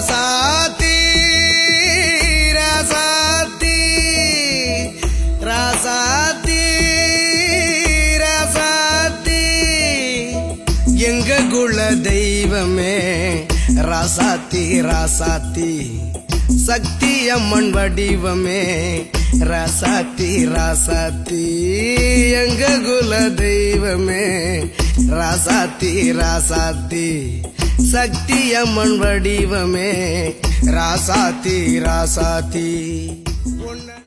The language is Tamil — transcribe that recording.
ராசாத்தி ராசாத்தி ராசாத்தி ராசாத்தி எங்க குல தெய்வமே ராசாத்தி ராசாத்தி சக்தி அம்மன் வடிவமே ராசாத்தி ராசாத்தி எங்க குல தெய்வமே ராசாத்தி ராசாத்தி. சக்தியம்மன் வடிவமே ராசாத்தி ராசாத்தி.